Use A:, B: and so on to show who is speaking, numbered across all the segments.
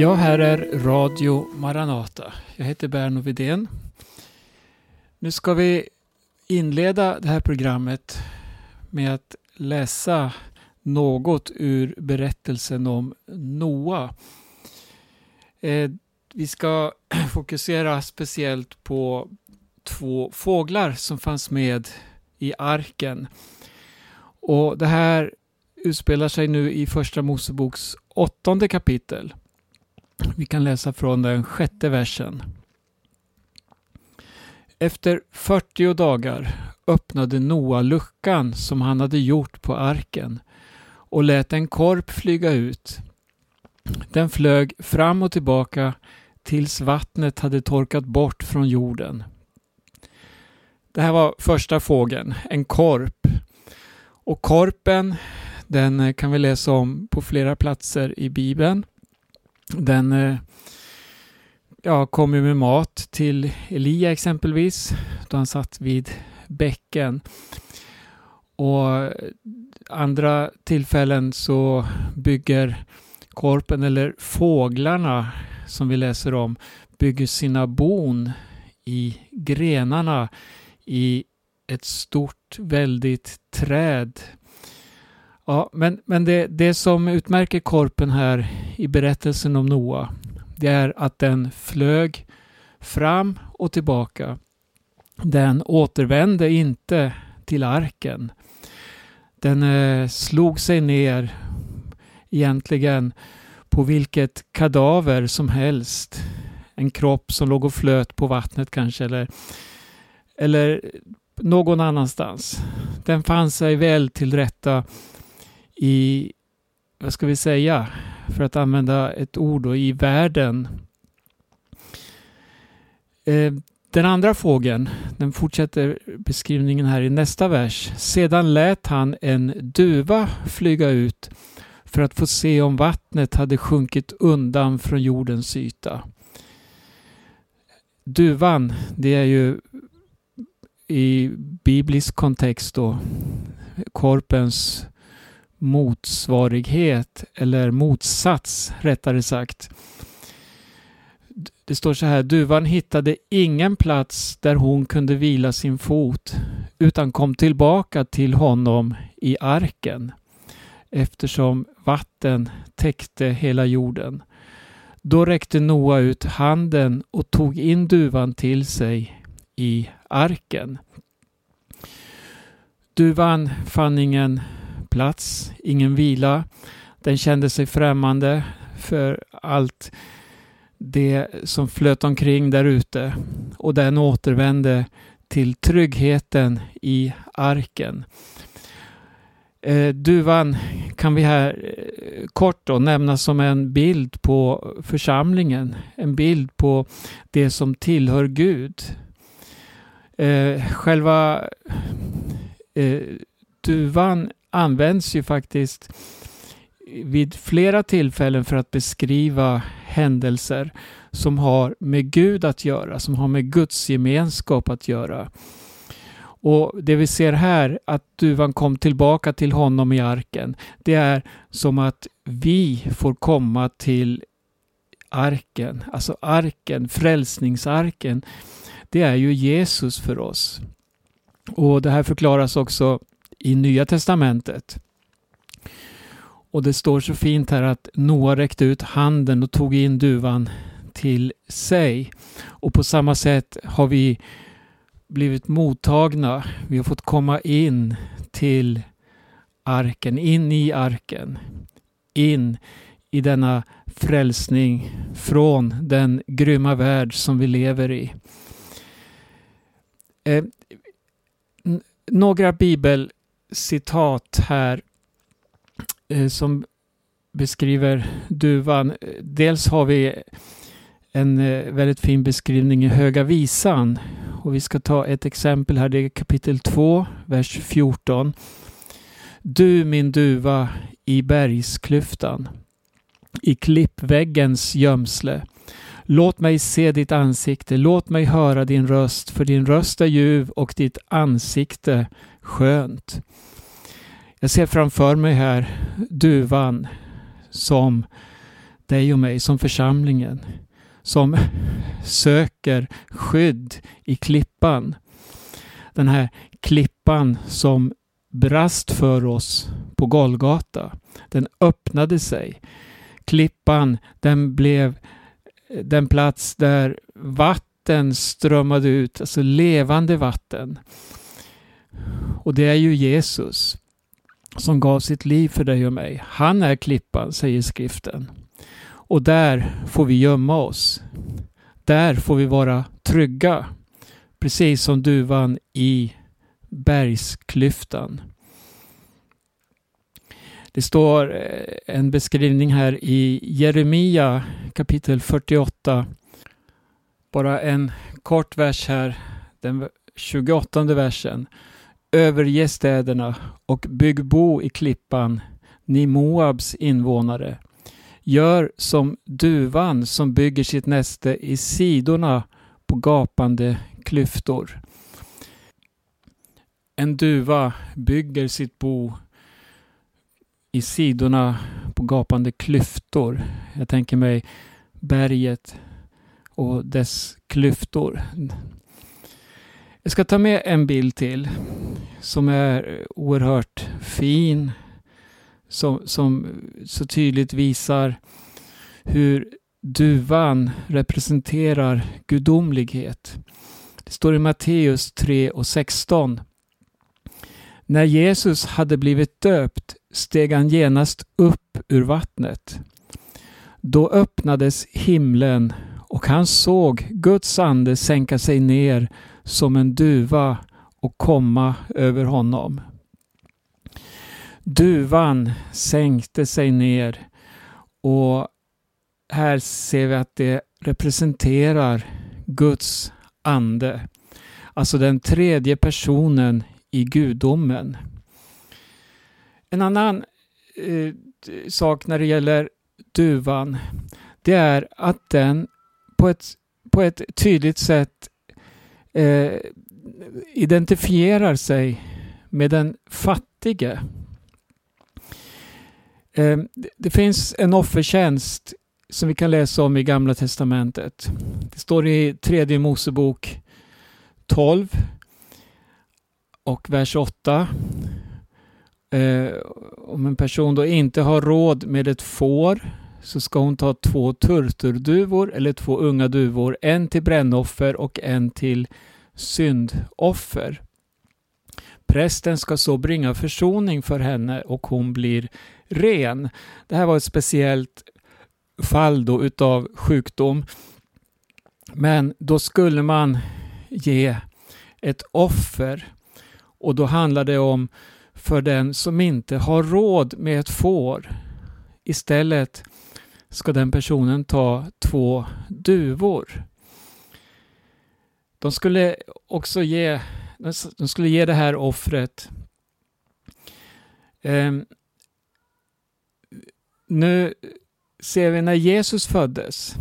A: Ja, här är Radio Maranata. Jag heter Berno Vidén. Nu ska vi inleda det här programmet med att läsa något ur berättelsen om Noa. Eh, vi ska fokusera speciellt på två fåglar som fanns med i arken. Och Det här utspelar sig nu i Första Moseboks åttonde kapitel. Vi kan läsa från den sjätte versen. Efter 40 dagar öppnade Noa luckan som han hade gjort på arken och lät en korp flyga ut. Den flög fram och tillbaka tills vattnet hade torkat bort från jorden. Det här var första fågeln, en korp. Och korpen, den kan vi läsa om på flera platser i Bibeln. Den eh, ja, kom ju med mat till Elia exempelvis, då han satt vid bäcken. Och eh, andra tillfällen så bygger korpen eller fåglarna som vi läser om bygger sina bon i grenarna i ett stort väldigt träd. Ja, men men det, det som utmärker korpen här i berättelsen om Noa det är att den flög fram och tillbaka. Den återvände inte till arken. Den eh, slog sig ner egentligen på vilket kadaver som helst. En kropp som låg och flöt på vattnet kanske eller, eller någon annanstans. Den fann sig väl till rätta i, vad ska vi säga, för att använda ett ord då, i världen. Eh, den andra fågeln, den fortsätter beskrivningen här i nästa vers. Sedan lät han en duva flyga ut för att få se om vattnet hade sjunkit undan från jordens yta. Duvan, det är ju i biblisk kontext då korpens motsvarighet eller motsats rättare sagt. Det står så här, duvan hittade ingen plats där hon kunde vila sin fot utan kom tillbaka till honom i arken eftersom vatten täckte hela jorden. Då räckte Noa ut handen och tog in duvan till sig i arken. Duvan fann ingen plats, ingen vila. Den kände sig främmande för allt det som flöt omkring där ute och den återvände till tryggheten i arken. Eh, duvan kan vi här eh, kort då nämna som en bild på församlingen, en bild på det som tillhör Gud. Eh, själva duvan används ju faktiskt vid flera tillfällen för att beskriva händelser som har med Gud att göra, som har med Guds gemenskap att göra. Och Det vi ser här, att duvan kom tillbaka till honom i arken, det är som att vi får komma till arken, alltså arken, frälsningsarken. Det är ju Jesus för oss. Och Det här förklaras också i Nya Testamentet. Och det står så fint här att Noa räckte ut handen och tog in duvan till sig. Och på samma sätt har vi blivit mottagna. Vi har fått komma in till arken, in i arken. In i denna frälsning från den grymma värld som vi lever i. Eh, några citat här eh, som beskriver duvan. Dels har vi en eh, väldigt fin beskrivning i Höga Visan och vi ska ta ett exempel här, det är kapitel 2, vers 14. Du min duva i bergsklyftan, i klippväggens gömsle. Låt mig se ditt ansikte, låt mig höra din röst, för din röst är ljuv och ditt ansikte skönt. Jag ser framför mig här duvan som dig och mig som församlingen som söker skydd i klippan. Den här klippan som brast för oss på Golgata. Den öppnade sig. Klippan, den blev den plats där vatten strömmade ut, alltså levande vatten. Och det är ju Jesus som gav sitt liv för dig och mig. Han är klippan, säger skriften. Och där får vi gömma oss. Där får vi vara trygga. Precis som duvan i bergsklyftan. Det står eh, en beskrivning här i Jeremia kapitel 48. Bara en kort vers här, den 28 versen. Överge städerna och bygg bo i klippan, ni Moabs invånare. Gör som duvan som bygger sitt näste i sidorna på gapande klyftor. En duva bygger sitt bo i sidorna på gapande klyftor. Jag tänker mig berget och dess klyftor. Jag ska ta med en bild till som är oerhört fin. Som, som så tydligt visar hur duvan representerar gudomlighet. Det står i Matteus 3 och 16. När Jesus hade blivit döpt steg han genast upp ur vattnet. Då öppnades himlen och han såg Guds ande sänka sig ner som en duva och komma över honom. Duvan sänkte sig ner och här ser vi att det representerar Guds ande. Alltså den tredje personen i gudomen. En annan eh, sak när det gäller duvan, det är att den på ett, på ett tydligt sätt eh, identifierar sig med den fattige. Eh, det finns en offertjänst som vi kan läsa om i Gamla Testamentet. Det står i tredje Mosebok 12 och vers 8. Eh, om en person då inte har råd med ett får så ska hon ta två turturduvor eller två unga duvor, en till brännoffer och en till syndoffer. Prästen ska så bringa försoning för henne och hon blir ren. Det här var ett speciellt fall då utav sjukdom. Men då skulle man ge ett offer och då handlar det om för den som inte har råd med ett får. Istället ska den personen ta två duvor. De skulle också ge, de skulle ge det här offret eh, nu ser vi när Jesus föddes.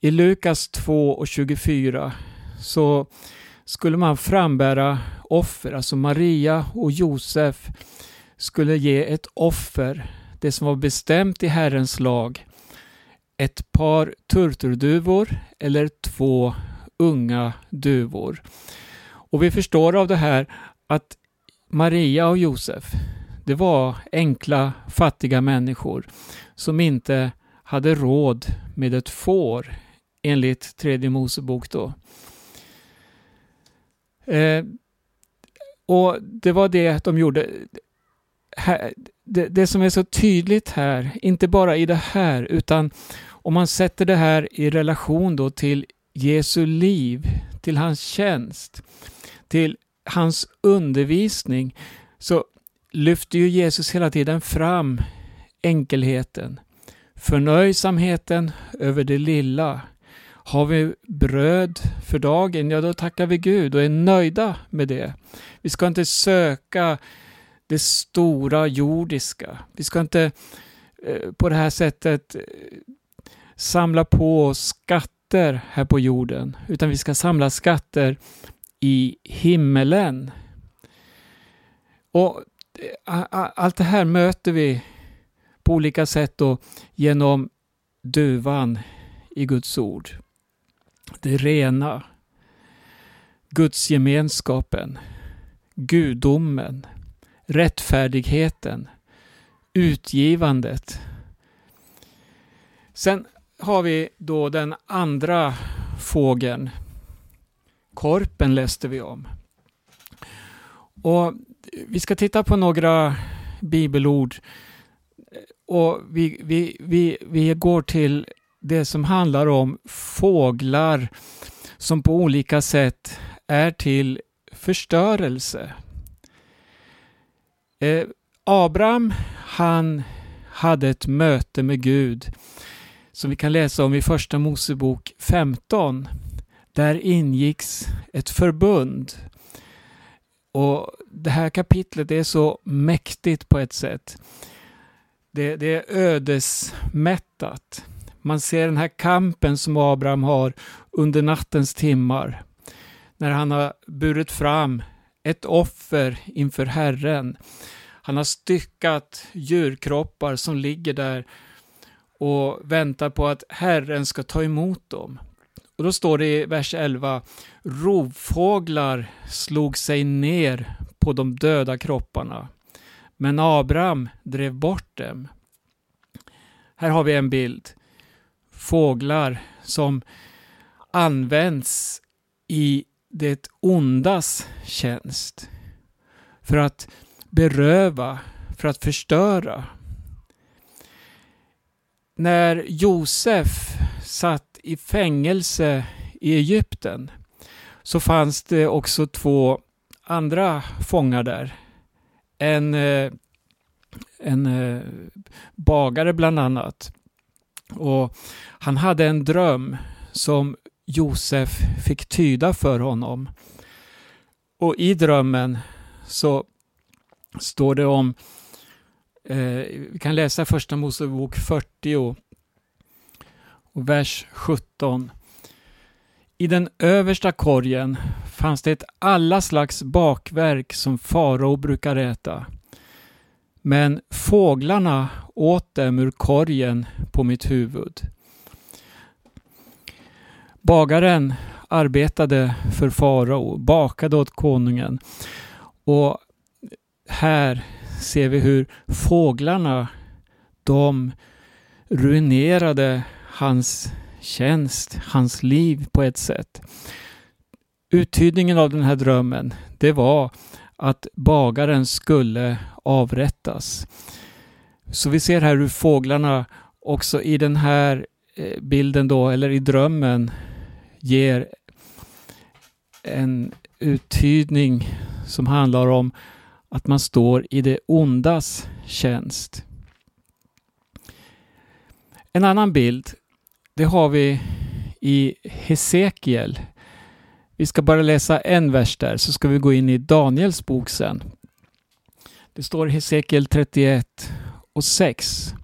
A: I Lukas 2 och 24 så skulle man frambära offer, alltså Maria och Josef skulle ge ett offer, det som var bestämt i Herrens lag. Ett par turturduvor eller två unga duvor. Och vi förstår av det här att Maria och Josef, det var enkla fattiga människor som inte hade råd med ett får enligt tredje Mosebok då. Eh, och det var det de gjorde. Det, det, som är så tydligt här, inte bara i det här, utan om man sätter det här i relation då till Jesu liv, till hans tjänst, till hans undervisning, så lyfter ju Jesus hela tiden fram enkelheten, förnöjsamheten över det lilla. Har vi bröd för dagen, ja då tackar vi Gud och är nöjda med det. Vi ska inte söka det stora jordiska. Vi ska inte eh, på det här sättet eh, samla på skatter här på jorden, utan vi ska samla skatter i himmelen. Och eh, allt det här möter vi på olika sätt då genom duvan i Guds ord. Det rena, gudsgemenskapen, gudomen, rättfärdigheten, utgivandet. Sen har vi då den andra fågeln. Korpen läste vi om. Och vi ska titta på några bibelord och vi, vi, vi, vi går till det som handlar om fåglar som på olika sätt är till förstörelse. Eh, Abraham, han hade ett möte med Gud som vi kan läsa om i Första Mosebok 15. Där ingicks ett förbund. Och Det här kapitlet är så mäktigt på ett sätt. Det, det är ödesmättat. Man ser den här kampen som Abraham har under nattens timmar. När han har burit fram ett offer inför Herren. Han har styckat djurkroppar som ligger där och väntar på att Herren ska ta emot dem. Och då står det i vers 11, rovfåglar slog sig ner på de döda kropparna. Men Abraham drev bort dem. Här har vi en bild. Fåglar som används i det ondas tjänst. För att beröva, för att förstöra. När Josef satt i fängelse i Egypten så fanns det också två andra fångar där en, eh, en eh, bagare bland annat. Och Han hade en dröm som Josef fick tyda för honom. Och i drömmen så står det om, eh, vi kan läsa första Mosebok 40 och vers 17. I den översta korgen fanns det alla slags bakverk som farao brukar äta. Men fåglarna åt dem ur korgen på mitt huvud. Bagaren arbetade för farao, bakade åt konungen. Och här ser vi hur fåglarna, de ruinerade hans tjänst, hans liv på ett sätt. Uttydningen av den här drömmen, det var att bagaren skulle avrättas. Så vi ser här hur fåglarna också i den här eh, bilden då, eller i drömmen, ger en uttydning som handlar om att man står i det ondas tjänst. En annan bild det har vi i Hesekiel. Vi ska bara läsa en vers där, så ska vi gå in i Daniels bok sen. Det står i Hesekiel 31 och 6.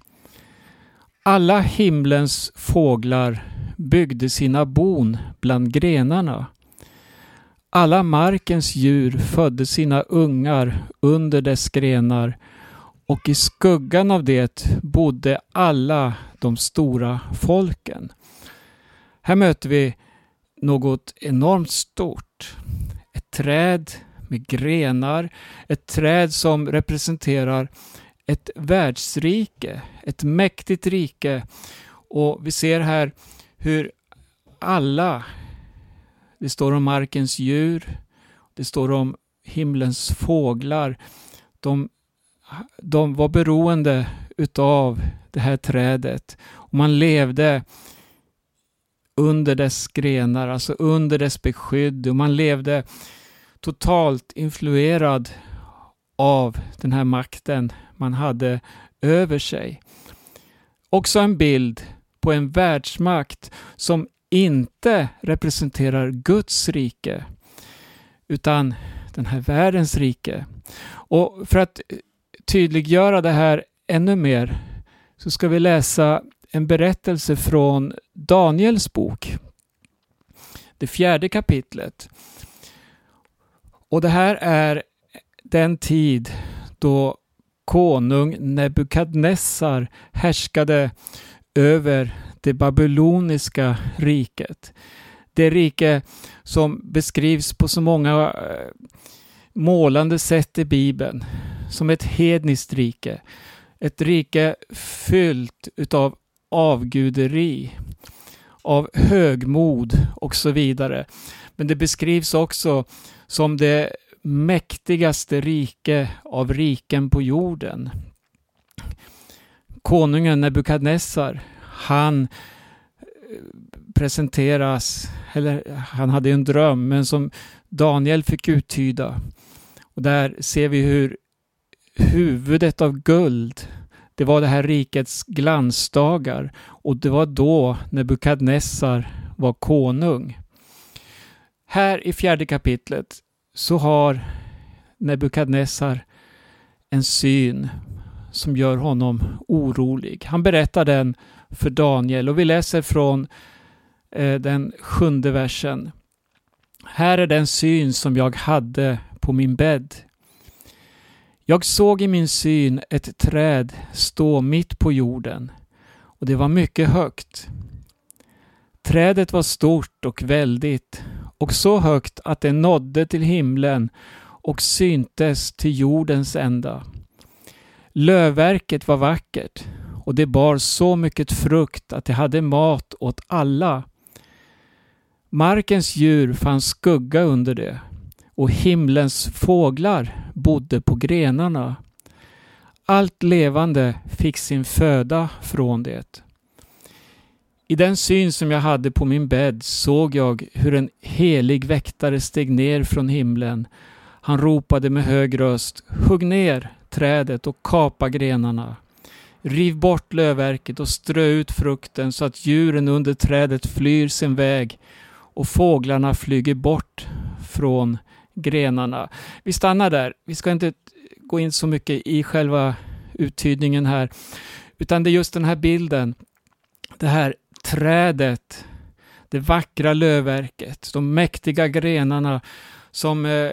A: Alla himlens fåglar byggde sina bon bland grenarna. Alla markens djur födde sina ungar under dess grenar och i skuggan av det bodde alla de stora folken. Här möter vi något enormt stort. Ett träd med grenar, ett träd som representerar ett världsrike, ett mäktigt rike. Och vi ser här hur alla, det står om markens djur, det står om himlens fåglar, de de var beroende utav det här trädet. Och man levde under dess grenar, alltså under dess beskydd. Och man levde totalt influerad av den här makten man hade över sig. Också en bild på en världsmakt som inte representerar Guds rike utan den här världens rike. Och för att tydliggöra det här ännu mer så ska vi läsa en berättelse från Daniels bok. Det fjärde kapitlet. Och det här är den tid då konung Nebukadnessar härskade över det babyloniska riket. Det rike som beskrivs på så många eh, målande sätt i Bibeln som ett hedniskt rike. Ett rike fyllt utav avguderi, av högmod och så vidare. Men det beskrivs också som det mäktigaste rike av riken på jorden. Konungen Nebukadnessar, han eh, presenteras, eller han hade en dröm, men som Daniel fick uttyda. Och där ser vi hur huvudet av guld, det var det här rikets glansdagar och det var då Nebukadnessar var konung. Här i fjärde kapitlet så har Nebukadnessar en syn som gör honom orolig. Han berättar den för Daniel och vi läser från eh, den sjunde versen. Här är den syn som jag hade på min bädd. Jag såg i min syn ett träd stå mitt på jorden och det var mycket högt. Trädet var stort och väldigt och så högt att det nådde till himlen och syntes till jordens ända. Lövverket var vackert och det bar så mycket frukt att det hade mat åt alla. Markens djur fann skugga under det och himlens fåglar bodde på grenarna. Allt levande fick sin föda från det. I den syn som jag hade på min bädd såg jag hur en helig väktare steg ner från himlen. Han ropade med hög röst Hugg ner trädet och kapa grenarna. Riv bort lövverket och strö ut frukten så att djuren under trädet flyr sin väg och fåglarna flyger bort från grenarna. Vi stannar där. Vi ska inte gå in så mycket i själva uttydningen här, utan det är just den här bilden. Det här trädet, det vackra lövverket, de mäktiga grenarna som eh,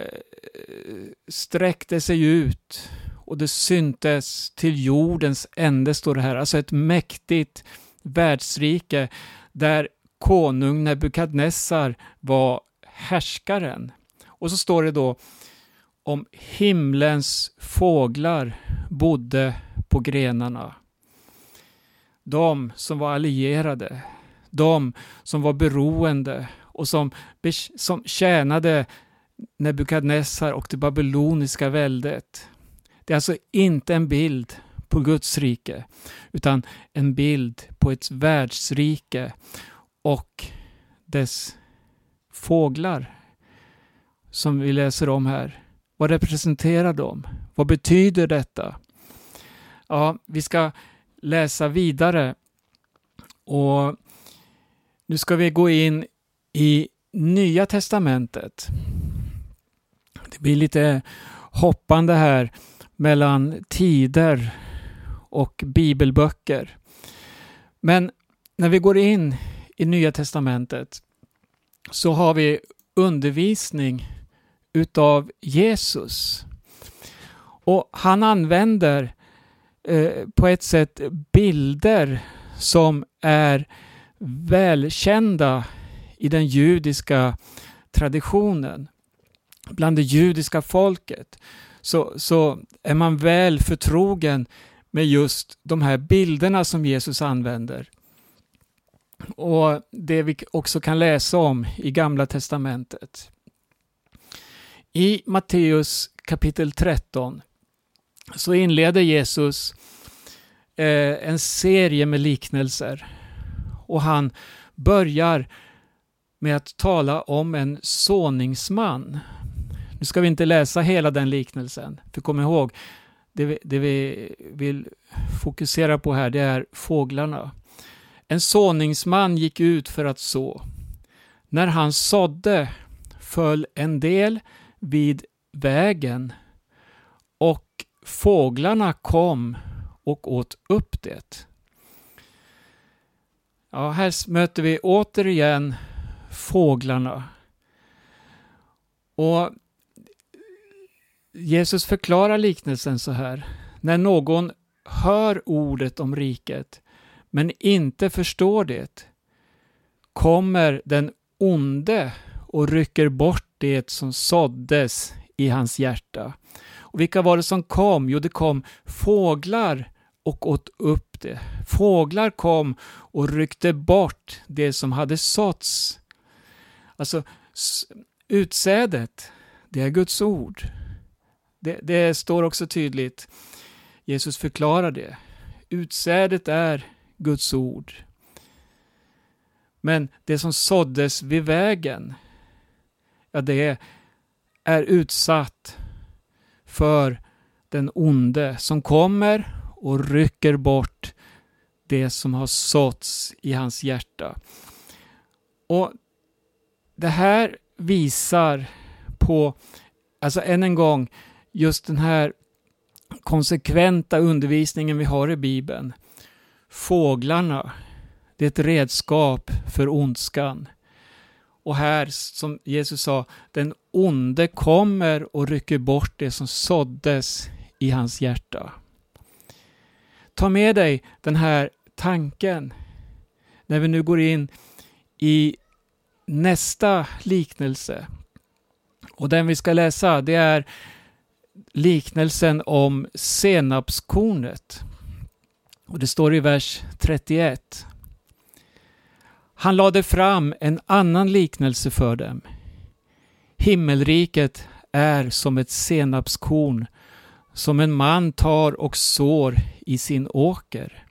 A: sträckte sig ut och det syntes till jordens ände, står det här. Alltså ett mäktigt världsrike där konung Nebukadnessar var härskaren. Och så står det då om himlens fåglar bodde på grenarna. De som var allierade, de som var beroende och som, som tjänade Nebukadnessar och det babyloniska väldet. Det är alltså inte en bild på Guds rike, utan en bild på ett världsrike och dess fåglar som vi läser om här. Vad representerar de? Vad betyder detta? Ja, vi ska läsa vidare och nu ska vi gå in i Nya Testamentet. Det blir lite hoppande här mellan tider och bibelböcker. Men när vi går in i Nya Testamentet så har vi undervisning utav Jesus. Och han använder eh, på ett sätt bilder som är välkända i den judiska traditionen. Bland det judiska folket så, så är man väl förtrogen med just de här bilderna som Jesus använder. Och det vi också kan läsa om i Gamla Testamentet. I Matteus kapitel 13 så inleder Jesus eh, en serie med liknelser och han börjar med att tala om en såningsman. Nu ska vi inte läsa hela den liknelsen, för kom ihåg, det vi, det vi vill fokusera på här det är fåglarna. En såningsman gick ut för att så. När han sådde föll en del vid vägen och fåglarna kom och åt upp det. Ja, här möter vi återigen fåglarna. Och Jesus förklarar liknelsen så här. När någon hör ordet om riket men inte förstår det kommer den onde och rycker bort det som såddes i hans hjärta. Och vilka var det som kom? Jo, det kom fåglar och åt upp det. Fåglar kom och ryckte bort det som hade såtts. Alltså, utsädet, det är Guds ord. Det, det står också tydligt. Jesus förklarar det. Utsädet är Guds ord. Men det som såddes vid vägen, ja det är utsatt för den onde som kommer och rycker bort det som har såtts i hans hjärta. Och Det här visar på, alltså än en gång, just den här konsekventa undervisningen vi har i Bibeln. Fåglarna, det är ett redskap för ondskan. Och här, som Jesus sa, den onde kommer och rycker bort det som såddes i hans hjärta. Ta med dig den här tanken när vi nu går in i nästa liknelse. Och den vi ska läsa, det är liknelsen om senapskornet. Och det står i vers 31. Han lade fram en annan liknelse för dem. Himmelriket är som ett senapskorn som en man tar och sår i sin åker.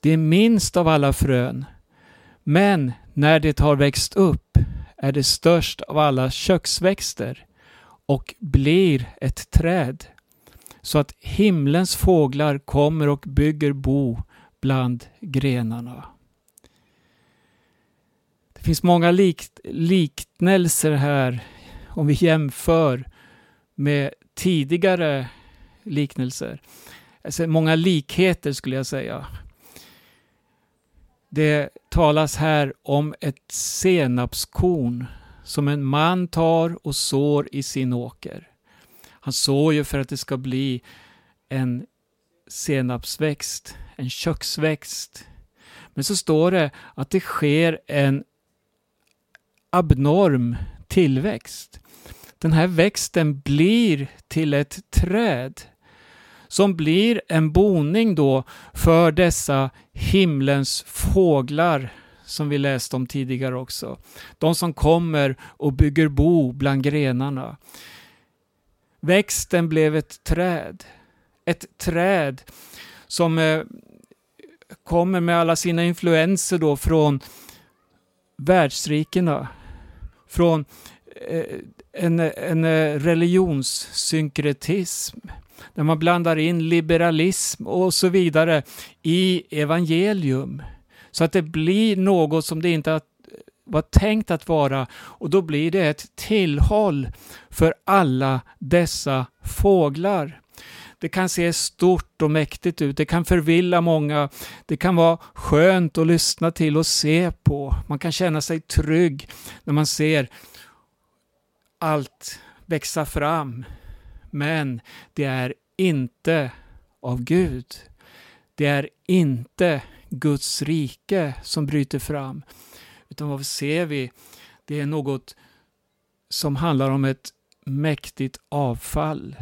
A: Det är minst av alla frön, men när det har växt upp är det störst av alla köksväxter och blir ett träd så att himlens fåglar kommer och bygger bo bland grenarna. Det finns många lik liknelser här om vi jämför med tidigare liknelser. Alltså många likheter skulle jag säga. Det talas här om ett senapskorn som en man tar och sår i sin åker. Han sår ju för att det ska bli en senapsväxt, en köksväxt. Men så står det att det sker en abnorm tillväxt. Den här växten blir till ett träd som blir en boning då för dessa himlens fåglar som vi läste om tidigare också. De som kommer och bygger bo bland grenarna. Växten blev ett träd. Ett träd som eh, kommer med alla sina influenser då från världsrikena från eh, en, en eh, religionssynkretism där man blandar in liberalism och så vidare i evangelium. Så att det blir något som det inte var tänkt att vara och då blir det ett tillhåll för alla dessa fåglar. Det kan se stort och mäktigt ut, det kan förvilla många, det kan vara skönt att lyssna till och se på. Man kan känna sig trygg när man ser allt växa fram. Men det är inte av Gud. Det är inte Guds rike som bryter fram. Utan vad ser vi? Det är något som handlar om ett mäktigt avfall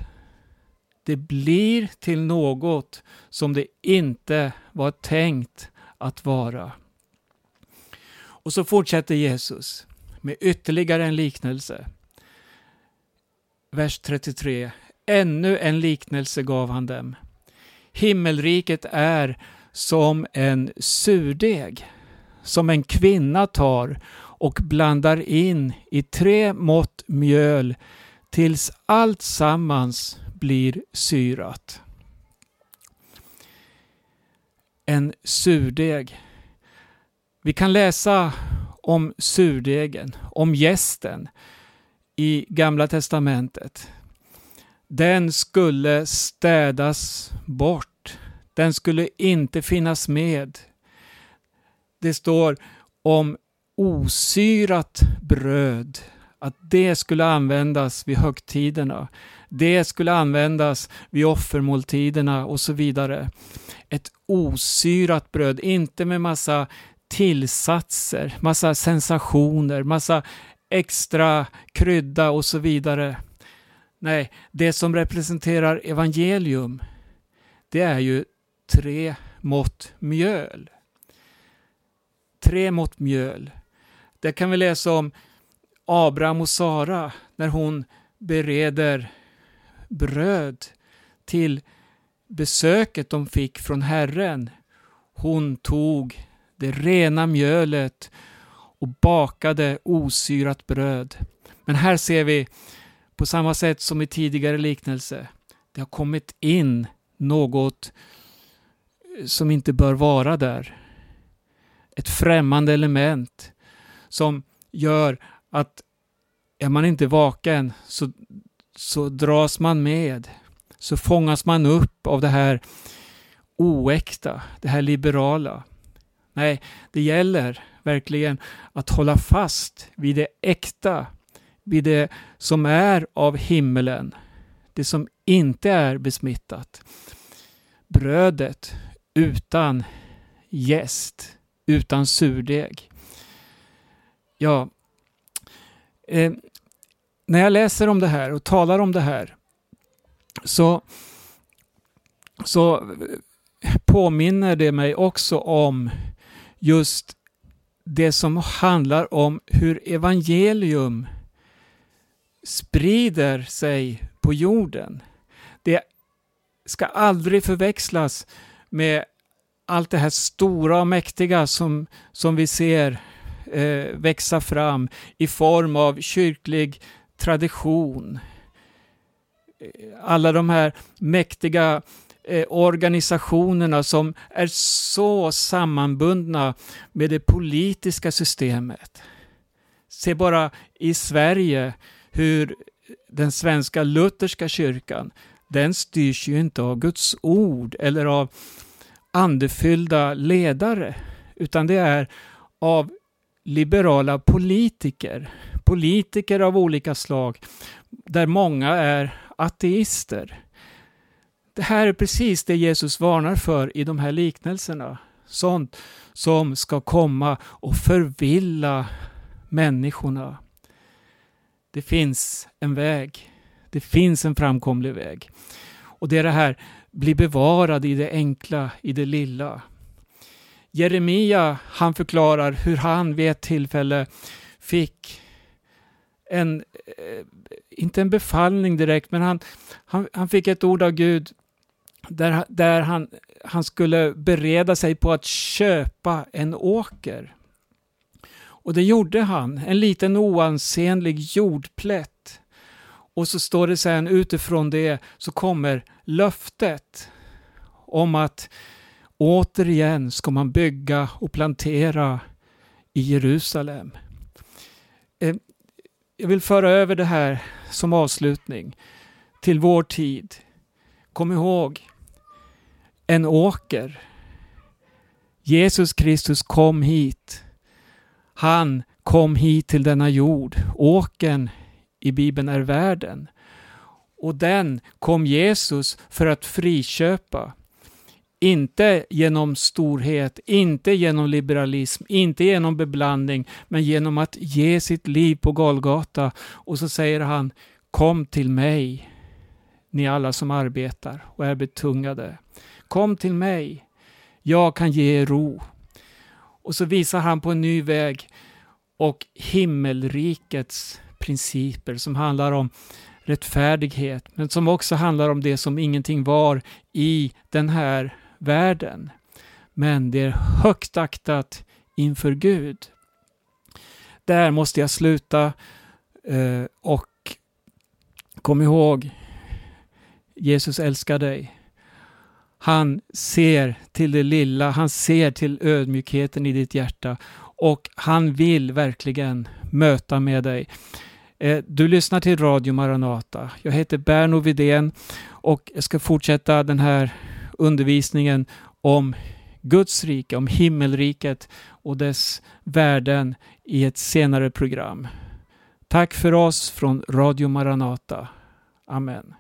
A: det blir till något som det inte var tänkt att vara. Och så fortsätter Jesus med ytterligare en liknelse. Vers 33. Ännu en liknelse gav han dem. Himmelriket är som en surdeg som en kvinna tar och blandar in i tre mått mjöl tills allt sammans blir syrat. En surdeg. Vi kan läsa om surdegen, om gästen i Gamla Testamentet. Den skulle städas bort. Den skulle inte finnas med. Det står om osyrat bröd, att det skulle användas vid högtiderna. Det skulle användas vid offermåltiderna och så vidare. ett osyrat bröd, inte med massa tillsatser, massa sensationer, massa extra krydda och så vidare. Nej, det som representerar evangelium, det är ju tre mått mjöl. Tre mått mjöl. Det kan vi läsa om Abraham och Sara när hon bereder bröd till besöket de fick från Herren. Hon tog det rena mjölet och bakade osyrat bröd. Men här ser vi på samma sätt som i tidigare liknelse. Det har kommit in något som inte bör vara där. Ett främmande element som gör att är man inte vaken så, så dras man med. Så fångas man upp av det här oäkta, det här liberala. Nej, det gäller verkligen att hålla fast vid det äkta, vid det som är av himmelen, det som inte är besmittat. Brödet utan gäst, utan surdeg. Ja, eh, när jag läser om det här och talar om det här så, så påminner det mig också om just det som handlar om hur evangelium sprider sig på jorden. Det ska aldrig förväxlas med allt det här stora och mäktiga som, som vi ser eh, växa fram i form av kyrklig tradition. Eh, alla de här mäktiga eh, organisationerna som är så sammanbundna med det politiska systemet. Se bara i Sverige hur den svenska lutherska kyrkan, den styrs ju inte av Guds ord eller av andefyllda ledare, utan det är av liberala politiker. Politiker av olika slag, där många är ateister. Det här är precis det Jesus varnar för i de här liknelserna. Sånt som ska komma och förvilla människorna. Det finns en väg. Det finns en framkomlig väg. Och det är det här, bli bevarad i det enkla, i det lilla. Jeremia, han förklarar hur han vid ett tillfälle fick en, eh, inte en befallning direkt, men han, han, han fick ett ord av Gud där, där han, han skulle bereda sig på att köpa en åker. Och det gjorde han, en liten oansenlig jordplätt. Och så står det sen utifrån det så kommer löftet om att återigen ska man bygga och plantera i Jerusalem. Eh, jag vill föra över det här som avslutning till vår tid. Kom ihåg, en åker. Jesus Kristus kom hit. Han kom hit till denna jord. Åken i Bibeln är världen. Och den kom Jesus för att friköpa. Inte genom storhet, inte genom liberalism, inte genom beblandning, men genom att ge sitt liv på Golgata. Och så säger han, kom till mig, ni alla som arbetar och är betungade. Kom till mig, jag kan ge er ro. Och så visar han på en ny väg och himmelrikets principer som handlar om rättfärdighet, men som också handlar om det som ingenting var i den här världen. Men det är högt aktat inför Gud. Där måste jag sluta eh, och kom ihåg, Jesus älskar dig. Han ser till det lilla, han ser till ödmjukheten i ditt hjärta och han vill verkligen möta med dig. Eh, du lyssnar till Radio Maranata. Jag heter Berno Vidén och jag ska fortsätta den här undervisningen om Guds rike, om himmelriket och dess värden i ett senare program. Tack för oss från Radio Maranata. Amen.